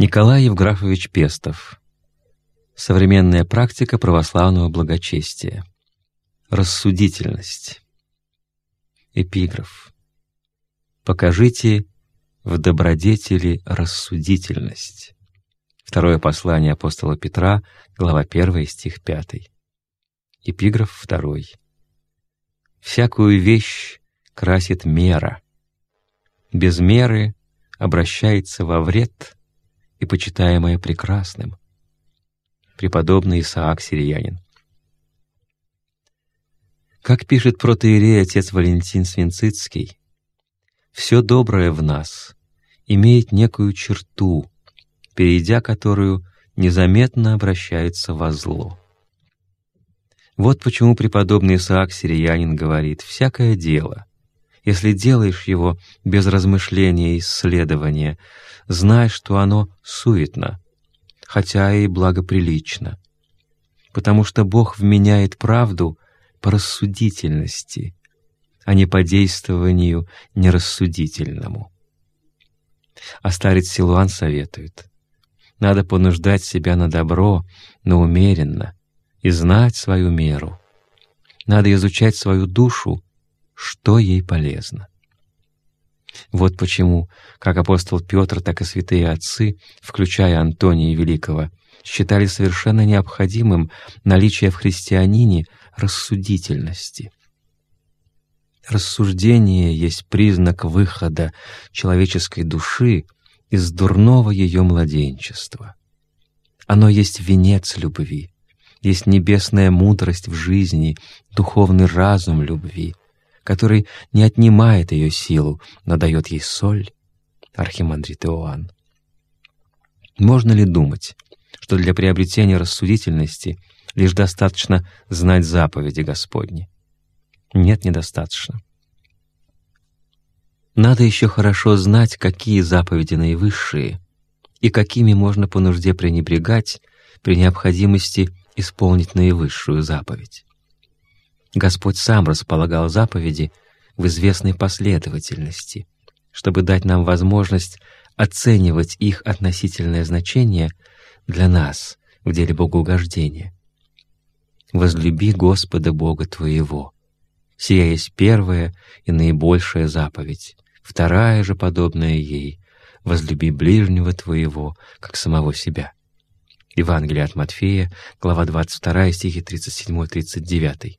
Николай Евграфович Пестов. Современная практика православного благочестия. Рассудительность. Эпиграф. Покажите в добродетели рассудительность. Второе послание апостола Петра, глава 1, стих 5. Эпиграф 2. «Всякую вещь красит мера. Без меры обращается во вред и почитаемое прекрасным». Преподобный Исаак Сириянин. Как пишет протоиерей отец Валентин Свинцицкий, «Все доброе в нас имеет некую черту, перейдя которую незаметно обращается во зло». Вот почему преподобный Исаак Сириянин говорит «всякое дело, если делаешь его без размышления и исследования, знай, что оно суетно, хотя и благоприлично, потому что Бог вменяет правду — по рассудительности, а не по действованию нерассудительному. А старец Силуан советует, надо понуждать себя на добро, но умеренно, и знать свою меру. Надо изучать свою душу, что ей полезно. Вот почему, как апостол Петр, так и святые отцы, включая Антония Великого, считали совершенно необходимым наличие в христианине рассудительности. Рассуждение есть признак выхода человеческой души из дурного ее младенчества. Оно есть венец любви, есть небесная мудрость в жизни, духовный разум любви, который не отнимает ее силу, но дает ей соль, архимандрит Иоанн. Можно ли думать, что для приобретения рассудительности лишь достаточно знать заповеди Господни. Нет, недостаточно. Надо еще хорошо знать, какие заповеди наивысшие и какими можно по нужде пренебрегать при необходимости исполнить наивысшую заповедь. Господь сам располагал заповеди в известной последовательности, чтобы дать нам возможность оценивать их относительное значение для нас в деле богоугождения возлюби Господа Бога твоего. Сия есть первая и наибольшая заповедь. Вторая же, подобная ей, возлюби ближнего твоего, как самого себя. Евангелие от Матфея, глава 22, стихи 37-39.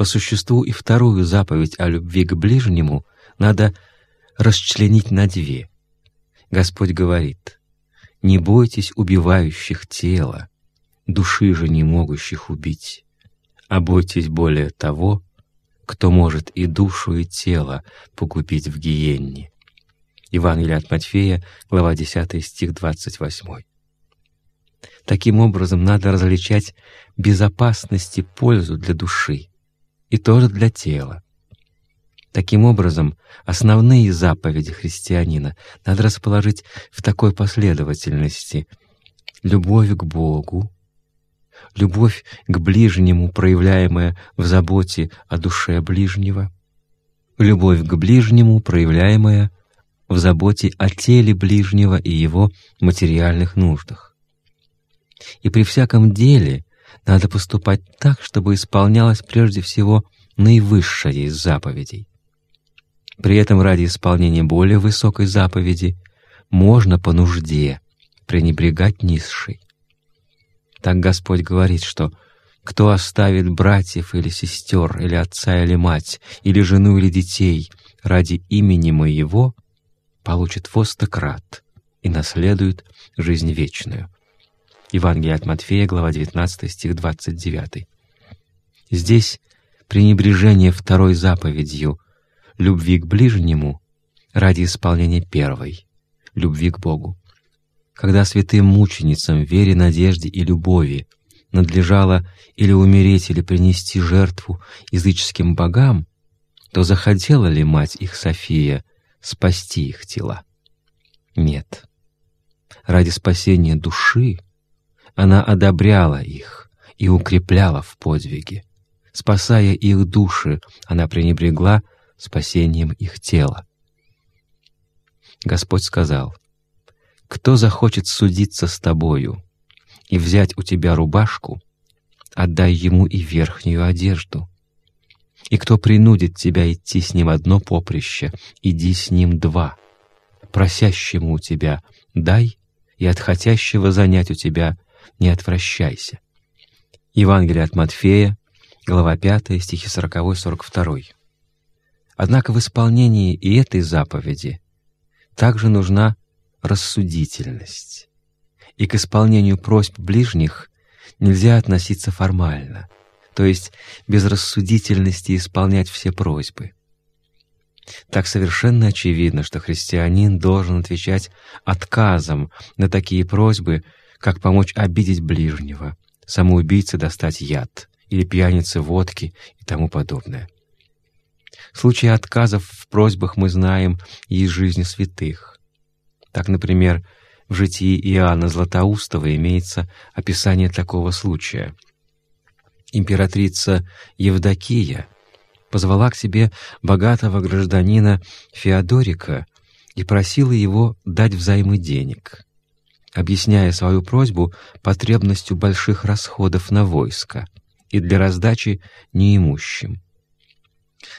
По существу и вторую заповедь о любви к ближнему надо расчленить на две. Господь говорит, «Не бойтесь убивающих тело, души же не могущих убить. А бойтесь более того, кто может и душу, и тело погубить в гиенне. Евангелие от Матфея, глава 10, стих 28. Таким образом, надо различать безопасность и пользу для души, и тоже для тела. Таким образом, основные заповеди христианина надо расположить в такой последовательности — любовь к Богу, любовь к ближнему, проявляемая в заботе о душе ближнего, любовь к ближнему, проявляемая в заботе о теле ближнего и его материальных нуждах. И при всяком деле надо поступать так, чтобы исполнялось прежде всего наивысшее из заповедей. При этом ради исполнения более высокой заповеди можно по нужде пренебрегать низшей. Так Господь говорит, что «кто оставит братьев или сестер, или отца или мать, или жену или детей ради имени Моего, получит востократ и наследует жизнь вечную». Евангелие от Матфея, глава 19, стих 29. Здесь пренебрежение второй заповедью любви к ближнему ради исполнения первой — любви к Богу когда святым мученицам, вере, надежде и любови надлежало или умереть, или принести жертву языческим богам, то захотела ли мать их София спасти их тела? Нет. Ради спасения души она одобряла их и укрепляла в подвиге. Спасая их души, она пренебрегла спасением их тела. Господь сказал, «Кто захочет судиться с тобою и взять у тебя рубашку, отдай ему и верхнюю одежду. И кто принудит тебя идти с ним одно поприще, иди с ним два. Просящему у тебя дай, и от хотящего занять у тебя не отвращайся». Евангелие от Матфея, глава 5, стихи 40-42. Однако в исполнении и этой заповеди также нужна рассудительность. И к исполнению просьб ближних нельзя относиться формально, то есть без рассудительности исполнять все просьбы. Так совершенно очевидно, что христианин должен отвечать отказом на такие просьбы, как помочь обидеть ближнего, самоубийце достать яд или пьянице водки и тому подобное. Случаи отказов в просьбах мы знаем и из жизни святых. Так, например, в житии Иоанна Златоустова имеется описание такого случая. Императрица Евдокия позвала к себе богатого гражданина Феодорика и просила его дать взаймы денег, объясняя свою просьбу потребностью больших расходов на войско и для раздачи неимущим.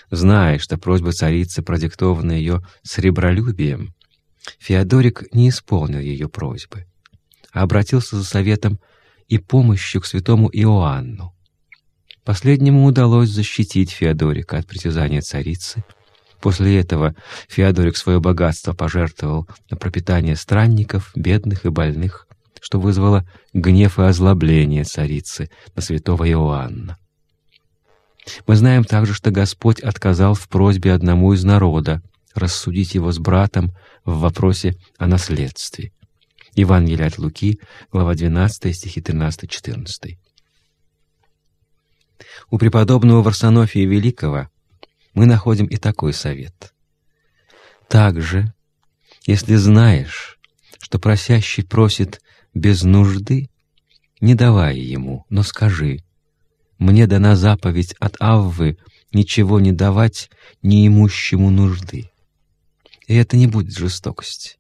Зная, что просьба царицы продиктована ее сребролюбием, Феодорик не исполнил ее просьбы, а обратился за советом и помощью к святому Иоанну. Последнему удалось защитить Феодорика от притязания царицы. После этого Феодорик свое богатство пожертвовал на пропитание странников, бедных и больных, что вызвало гнев и озлобление царицы на святого Иоанна. Мы знаем также, что Господь отказал в просьбе одному из народа рассудить его с братом в вопросе о наследстве. Евангелие от Луки, глава 12, стихи 13-14. У преподобного Варсонофия Великого мы находим и такой совет. Также, если знаешь, что просящий просит без нужды, не давай ему, но скажи — мне дана заповедь от Аввы ничего не давать неимущему нужды. И это не будет жестокость.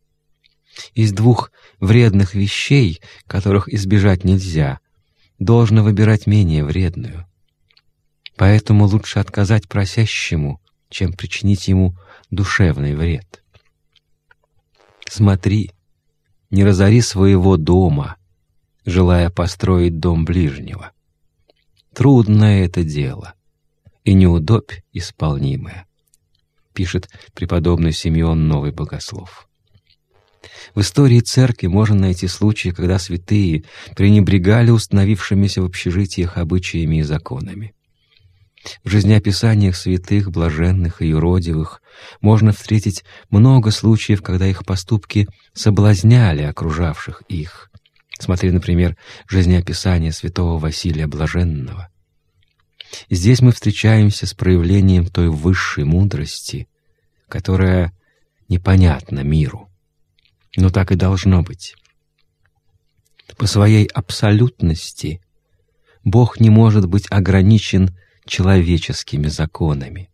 Из двух вредных вещей, которых избежать нельзя, должно выбирать менее вредную. Поэтому лучше отказать просящему, чем причинить ему душевный вред. Смотри, не разори своего дома, желая построить дом ближнего. Трудное это дело и неудобь исполнимое, пишет преподобный Симеон Новый Богослов. В истории церкви можно найти случаи, когда святые пренебрегали установившимися в общежитиях обычаями и законами. В жизнеописаниях святых, блаженных и юродивых можно встретить много случаев, когда их поступки соблазняли окружавших их, Смотри, например, жизнеописание святого Василия Блаженного. Здесь мы встречаемся с проявлением той высшей мудрости, которая непонятна миру. Но так и должно быть. По своей абсолютности Бог не может быть ограничен человеческими законами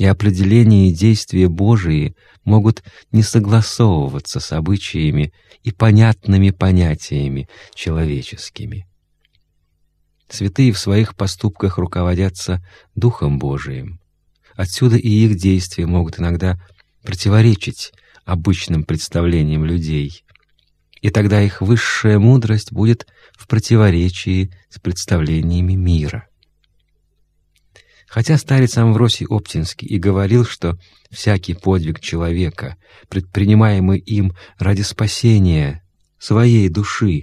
и определения и действия Божии могут не согласовываться с обычаями и понятными понятиями человеческими. Святые в своих поступках руководятся Духом Божиим. Отсюда и их действия могут иногда противоречить обычным представлениям людей, и тогда их высшая мудрость будет в противоречии с представлениями мира. Хотя старец Амвросий Оптинский и говорил, что всякий подвиг человека, предпринимаемый им ради спасения своей души,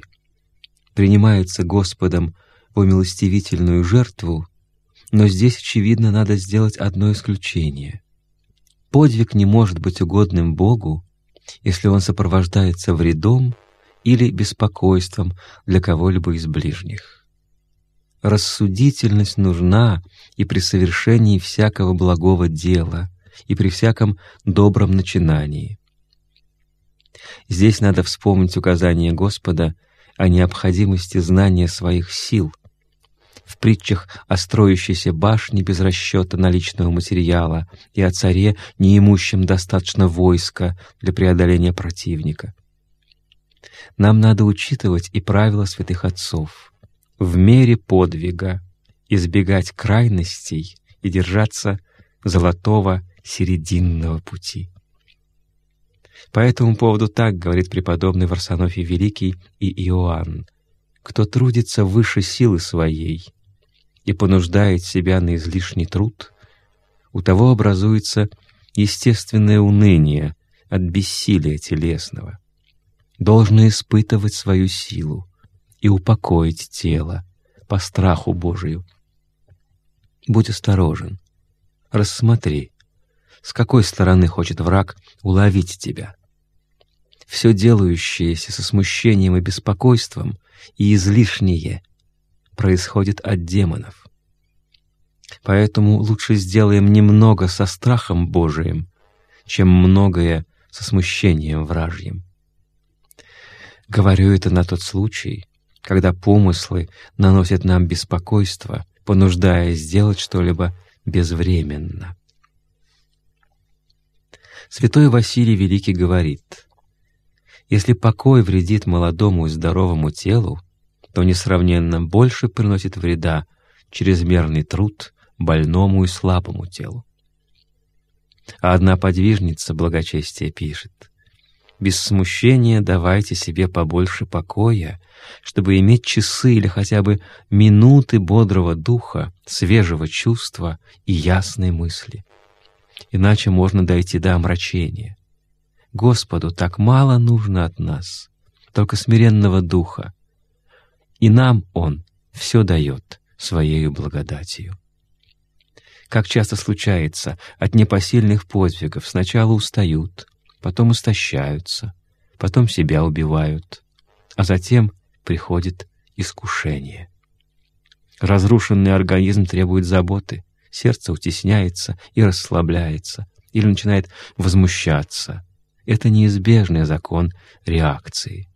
принимается Господом в умилостивительную жертву, но здесь, очевидно, надо сделать одно исключение. Подвиг не может быть угодным Богу, если он сопровождается вредом или беспокойством для кого-либо из ближних рассудительность нужна и при совершении всякого благого дела, и при всяком добром начинании. Здесь надо вспомнить указание Господа о необходимости знания своих сил. В притчах о строящейся башне без расчета наличного материала и о царе, не имущем достаточно войска для преодоления противника. Нам надо учитывать и правила святых отцов. В мере подвига избегать крайностей и держаться золотого серединного пути. По этому поводу так говорит преподобный Варсонофий Великий и Иоанн. «Кто трудится выше силы своей и понуждает себя на излишний труд, у того образуется естественное уныние от бессилия телесного. Должно испытывать свою силу и упокоить тело по страху Божию. Будь осторожен, рассмотри, с какой стороны хочет враг уловить тебя. Все делающееся со смущением и беспокойством и излишнее происходит от демонов. Поэтому лучше сделаем немного со страхом Божиим, чем многое со смущением вражьим. Говорю это на тот случай, когда помыслы наносят нам беспокойство, понуждая сделать что-либо безвременно. Святой Василий Великий говорит, «Если покой вредит молодому и здоровому телу, то несравненно больше приносит вреда чрезмерный труд больному и слабому телу. А одна подвижница благочестия пишет, «Без смущения давайте себе побольше покоя, чтобы иметь часы или хотя бы минуты бодрого духа, свежего чувства и ясной мысли. Иначе можно дойти до омрачения. Господу так мало нужно от нас, только смиренного духа, и нам Он все дает Своею благодатью. Как часто случается, от непосильных подвигов сначала устают, потом истощаются, потом себя убивают, а затем приходит искушение. Разрушенный организм требует заботы, сердце утесняется и расслабляется, или начинает возмущаться. Это неизбежный закон реакции.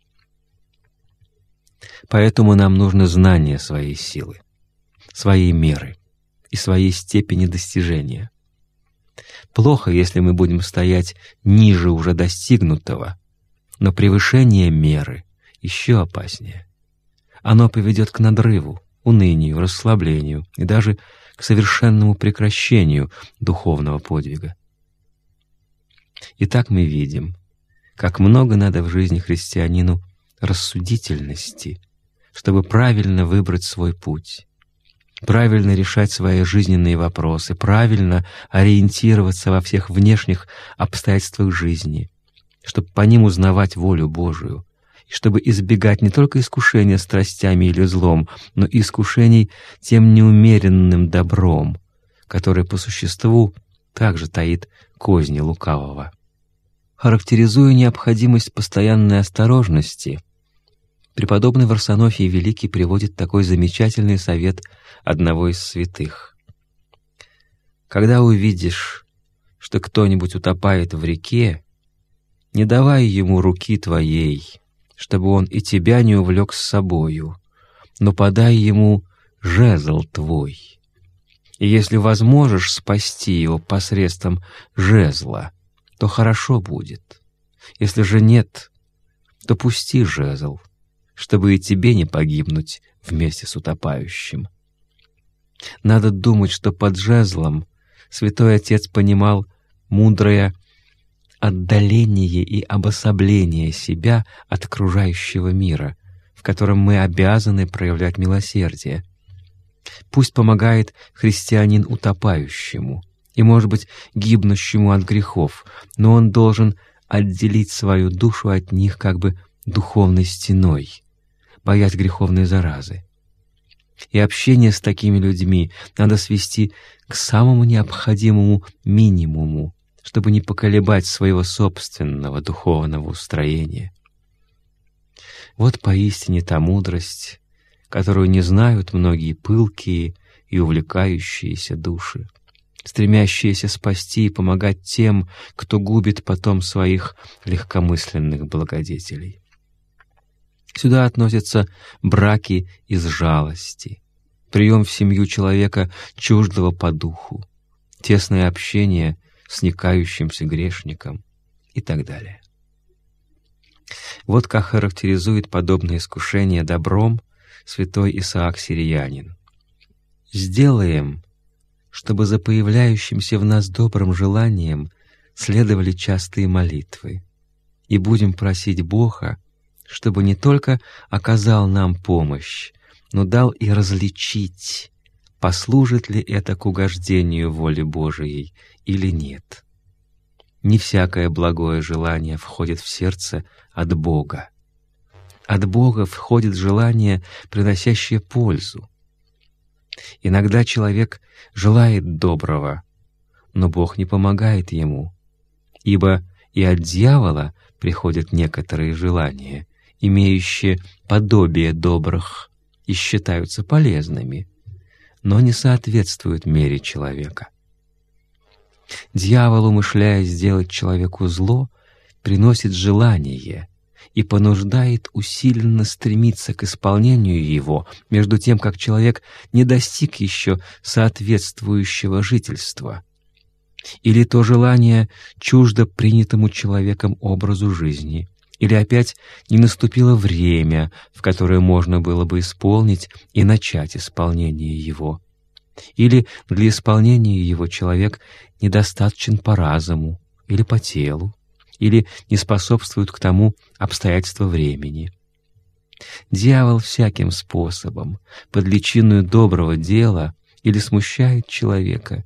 Поэтому нам нужно знание своей силы, своей меры — и своей степени достижения. Плохо, если мы будем стоять ниже уже достигнутого, но превышение меры еще опаснее. Оно поведет к надрыву, унынию, расслаблению и даже к совершенному прекращению духовного подвига. Итак, мы видим, как много надо в жизни христианину рассудительности, чтобы правильно выбрать свой путь, правильно решать свои жизненные вопросы, правильно ориентироваться во всех внешних обстоятельствах жизни, чтобы по ним узнавать волю Божию, и чтобы избегать не только искушения страстями или злом, но и искушений тем неумеренным добром, который по существу также таит козни лукавого. Характеризуя необходимость постоянной осторожности — Преподобный Варсонофий Великий приводит такой замечательный совет одного из святых. «Когда увидишь, что кто-нибудь утопает в реке, не давай ему руки твоей, чтобы он и тебя не увлек с собою, но подай ему жезл твой. И если возможешь спасти его посредством жезла, то хорошо будет. Если же нет, то пусти жезл, чтобы и тебе не погибнуть вместе с утопающим. Надо думать, что под жезлом святой отец понимал мудрое отдаление и обособление себя от окружающего мира, в котором мы обязаны проявлять милосердие. Пусть помогает христианин утопающему и, может быть, гибнущему от грехов, но он должен отделить свою душу от них как бы духовной стеной, боясь греховной заразы. И общение с такими людьми надо свести к самому необходимому минимуму, чтобы не поколебать своего собственного духовного устроения. Вот поистине та мудрость, которую не знают многие пылкие и увлекающиеся души, стремящиеся спасти и помогать тем, кто губит потом своих легкомысленных благодетелей. Сюда относятся браки из жалости, прием в семью человека чуждого по духу, тесное общение с некающимся грешником и так далее. Вот как характеризует подобное искушение добром святой Исаак Сириянин. «Сделаем, чтобы за появляющимся в нас добрым желанием следовали частые молитвы, и будем просить Бога, чтобы не только оказал нам помощь, но дал и различить, послужит ли это к угождению воли Божией или нет. Не всякое благое желание входит в сердце от Бога. От Бога входит желание, приносящее пользу. Иногда человек желает доброго, но Бог не помогает ему, ибо и от дьявола приходят некоторые желания, имеющие подобие добрых и считаются полезными, но не соответствуют мере человека. Дьявол, умышляя сделать человеку зло, приносит желание и понуждает усиленно стремиться к исполнению его, между тем, как человек не достиг еще соответствующего жительства. Или то желание чуждо принятому человеком образу жизни, или опять не наступило время, в которое можно было бы исполнить и начать исполнение его. Или для исполнения его человек недостаточен по разуму или по телу, или не способствуют к тому обстоятельства времени. Дьявол всяким способом, под личиною доброго дела, или смущает человека,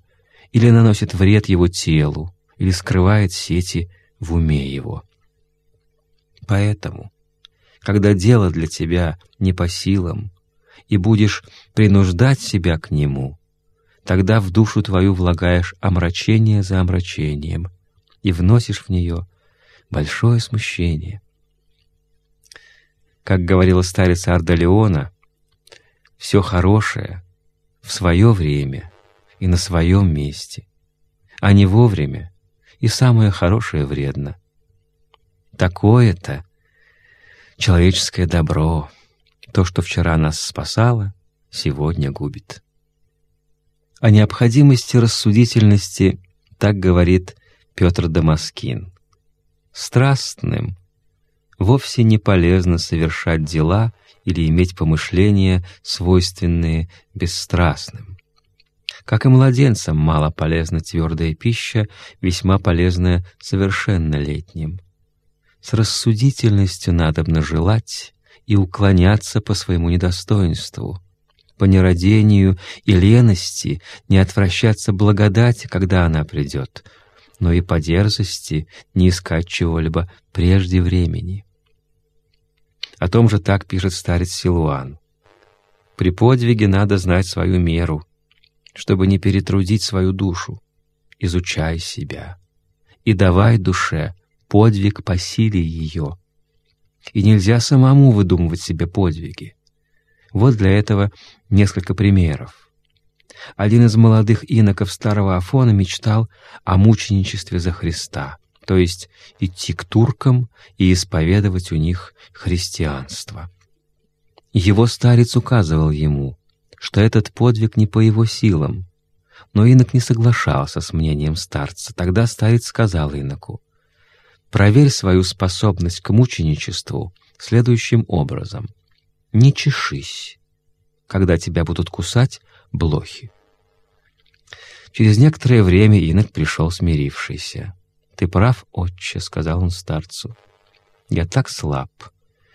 или наносит вред его телу, или скрывает сети в уме его. Поэтому, когда дело для тебя не по силам, и будешь принуждать себя к нему, тогда в душу твою влагаешь омрачение за омрачением и вносишь в нее большое смущение. Как говорила старица Ардалеона, «Все хорошее в свое время и на своем месте, а не вовремя, и самое хорошее вредно. Такое-то человеческое добро, то, что вчера нас спасало, сегодня губит». О необходимости рассудительности так говорит Петр Дамаскин страстным, вовсе не полезно совершать дела или иметь помышления, свойственные бесстрастным. Как и младенцам мало полезна твердая пища, весьма полезная совершеннолетним. С рассудительностью надобно желать и уклоняться по своему недостоинству, по нерадению и лености не отвращаться благодати, когда она придет — но и по дерзости не искать чего-либо прежде времени. О том же так пишет старец Силуан. «При подвиге надо знать свою меру, чтобы не перетрудить свою душу. Изучай себя и давай душе подвиг по силе ее. И нельзя самому выдумывать себе подвиги. Вот для этого несколько примеров. Один из молодых иноков старого Афона мечтал о мученичестве за Христа, то есть идти к туркам и исповедовать у них христианство. Его старец указывал ему, что этот подвиг не по его силам, но инок не соглашался с мнением старца. Тогда старец сказал иноку, «Проверь свою способность к мученичеству следующим образом. Не чешись, когда тебя будут кусать блохи. Через некоторое время инок пришел смирившийся. «Ты прав, отче», — сказал он старцу. «Я так слаб,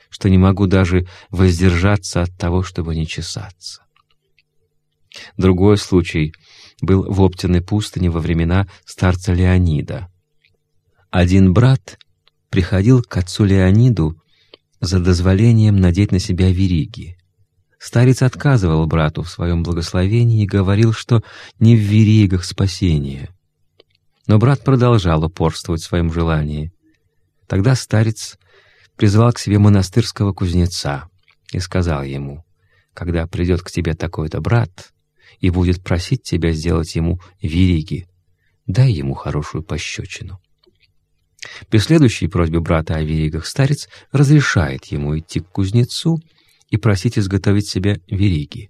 что не могу даже воздержаться от того, чтобы не чесаться». Другой случай был в Оптиной пустыне во времена старца Леонида. Один брат приходил к отцу Леониду за дозволением надеть на себя вериги. Старец отказывал брату в своем благословении и говорил, что не в веригах спасение. Но брат продолжал упорствовать в своем желании. Тогда старец призвал к себе монастырского кузнеца и сказал ему, «Когда придет к тебе такой-то брат и будет просить тебя сделать ему вериги, дай ему хорошую пощечину». При следующей просьбе брата о веригах старец разрешает ему идти к кузнецу и просить изготовить себе вериги.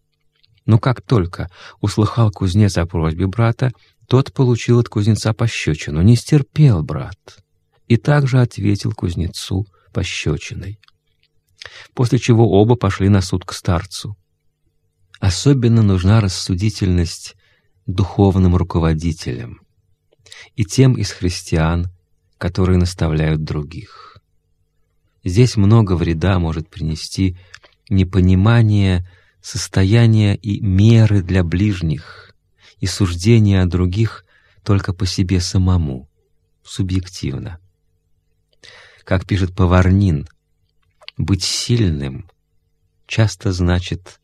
Но как только услыхал кузнец о просьбе брата, тот получил от кузнеца пощечину, не стерпел брат, и также ответил кузнецу пощечиной. После чего оба пошли на суд к старцу. Особенно нужна рассудительность духовным руководителям и тем из христиан, которые наставляют других. Здесь много вреда может принести непонимание состояния и меры для ближних и суждения о других только по себе самому, субъективно. Как пишет Поварнин, быть сильным часто значит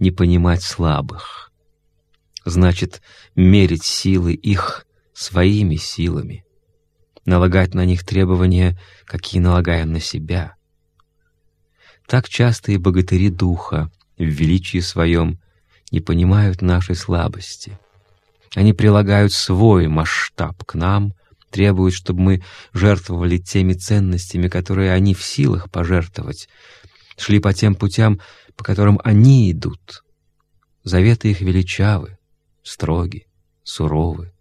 не понимать слабых, значит мерить силы их своими силами, налагать на них требования, какие налагаем на себя. Так часто и богатыри духа в величии своем не понимают нашей слабости. Они прилагают свой масштаб к нам, требуют, чтобы мы жертвовали теми ценностями, которые они в силах пожертвовать, шли по тем путям, по которым они идут. Заветы их величавы, строги, суровы.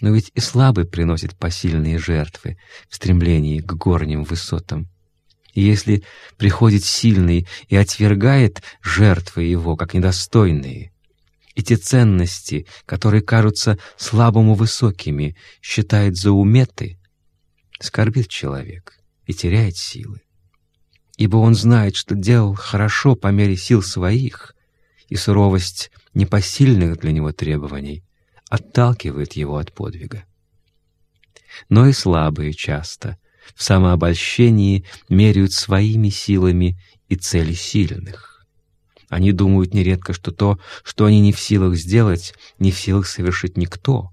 Но ведь и слабый приносит посильные жертвы в стремлении к горним высотам. И если приходит сильный и отвергает жертвы его как недостойные, и те ценности, которые кажутся слабому высокими, считает за уметы, скорбит человек и теряет силы. Ибо он знает, что делал хорошо по мере сил своих, и суровость непосильных для него требований отталкивает его от подвига. Но и слабые часто в самообольщении меряют своими силами и цели сильных. Они думают нередко, что то, что они не в силах сделать, не в силах совершить никто,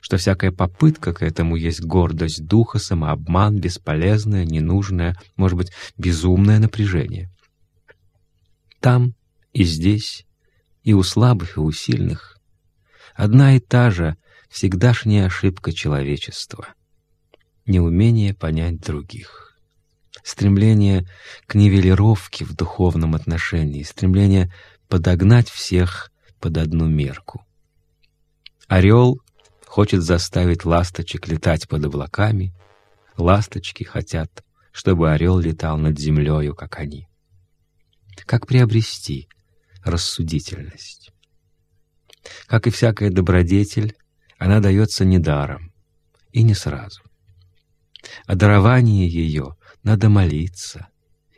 что всякая попытка к этому есть гордость духа, самообман, бесполезное, ненужное, может быть, безумное напряжение. Там и здесь, и у слабых, и у сильных одна и та же всегдашняя ошибка человечества — неумение понять других. Стремление к нивелировке в духовном отношении, стремление подогнать всех под одну мерку. Орел хочет заставить ласточек летать под облаками, ласточки хотят, чтобы орел летал над землею, как они. Как приобрести рассудительность? Как и всякая добродетель, она дается недаром и не сразу. О даровании ее надо молиться,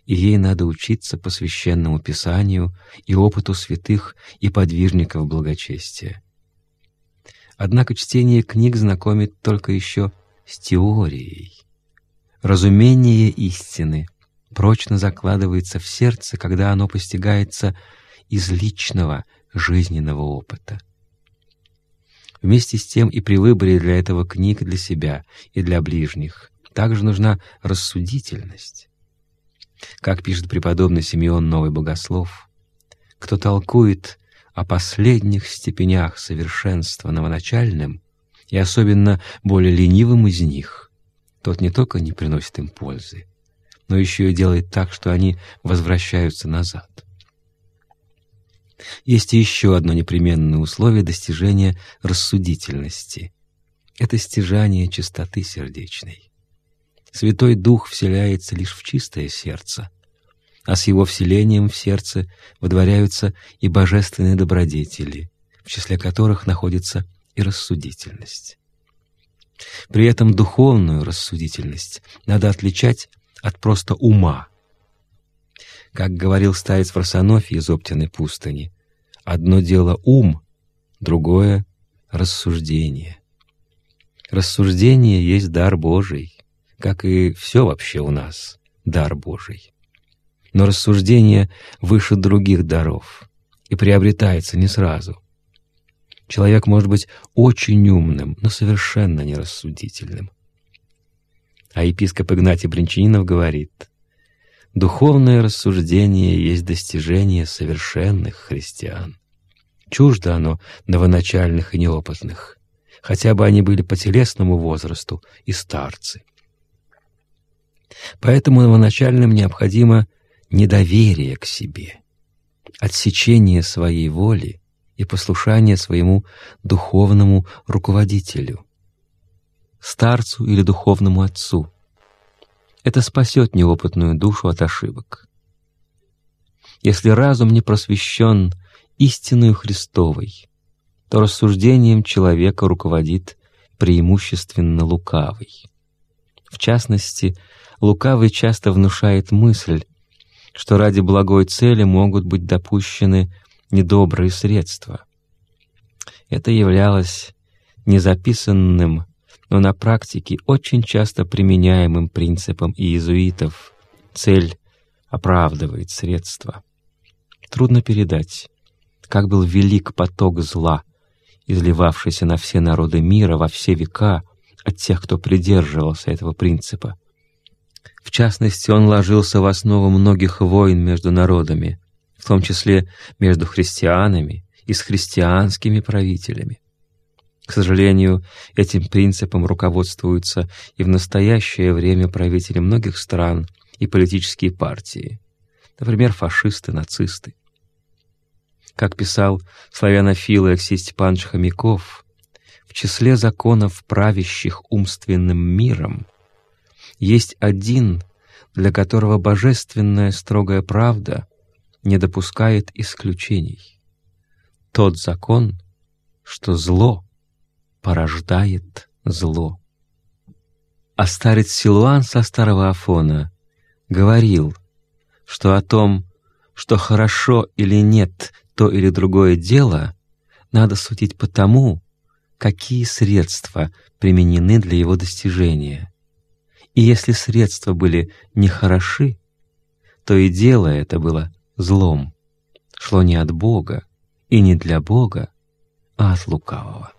и ей надо учиться по священному писанию и опыту святых и подвижников благочестия. Однако чтение книг знакомит только еще с теорией. Разумение истины прочно закладывается в сердце, когда оно постигается из личного, жизненного опыта. Вместе с тем и при выборе для этого книг для себя и для ближних также нужна рассудительность. Как пишет преподобный Симеон Новый Богослов, кто толкует о последних степенях совершенства новоначальным и особенно более ленивым из них, тот не только не приносит им пользы, но еще и делает так, что они возвращаются назад. Есть еще одно непременное условие достижения рассудительности — это стяжание чистоты сердечной. Святой Дух вселяется лишь в чистое сердце, а с его вселением в сердце водворяются и божественные добродетели, в числе которых находится и рассудительность. При этом духовную рассудительность надо отличать от просто ума — как говорил старец Фарсонофий из Оптиной пустыни, одно дело ум, другое — рассуждение. Рассуждение есть дар Божий, как и все вообще у нас — дар Божий. Но рассуждение выше других даров и приобретается не сразу. Человек может быть очень умным, но совершенно нерассудительным. А епископ Игнатий Бринчанинов говорит — Духовное рассуждение есть достижение совершенных христиан. Чуждо оно новоначальных и неопытных, хотя бы они были по телесному возрасту и старцы. Поэтому новоначальным необходимо недоверие к себе, отсечение своей воли и послушание своему духовному руководителю, старцу или духовному отцу — Это спасет неопытную душу от ошибок. Если разум не просвещен истинную Христовой, то рассуждением человека руководит преимущественно лукавый. В частности, лукавый часто внушает мысль, что ради благой цели могут быть допущены недобрые средства. Это являлось незаписанным, но на практике очень часто применяемым принципом иезуитов. Цель оправдывает средства. Трудно передать, как был велик поток зла, изливавшийся на все народы мира во все века от тех, кто придерживался этого принципа. В частности, он ложился в основу многих войн между народами, в том числе между христианами и с христианскими правителями. К сожалению, этим принципом руководствуются и в настоящее время правители многих стран и политические партии, например, фашисты, нацисты. Как писал славянофил Алексей Степанович Хомяков, в числе законов, правящих умственным миром, есть один, для которого божественная строгая правда не допускает исключений. Тот закон, что зло порождает зло. А старец Силуан со старого Афона говорил, что о том, что хорошо или нет то или другое дело, надо судить по тому, какие средства применены для его достижения. И если средства были нехороши, то и дело это было злом, шло не от Бога и не для Бога, а от лукавого.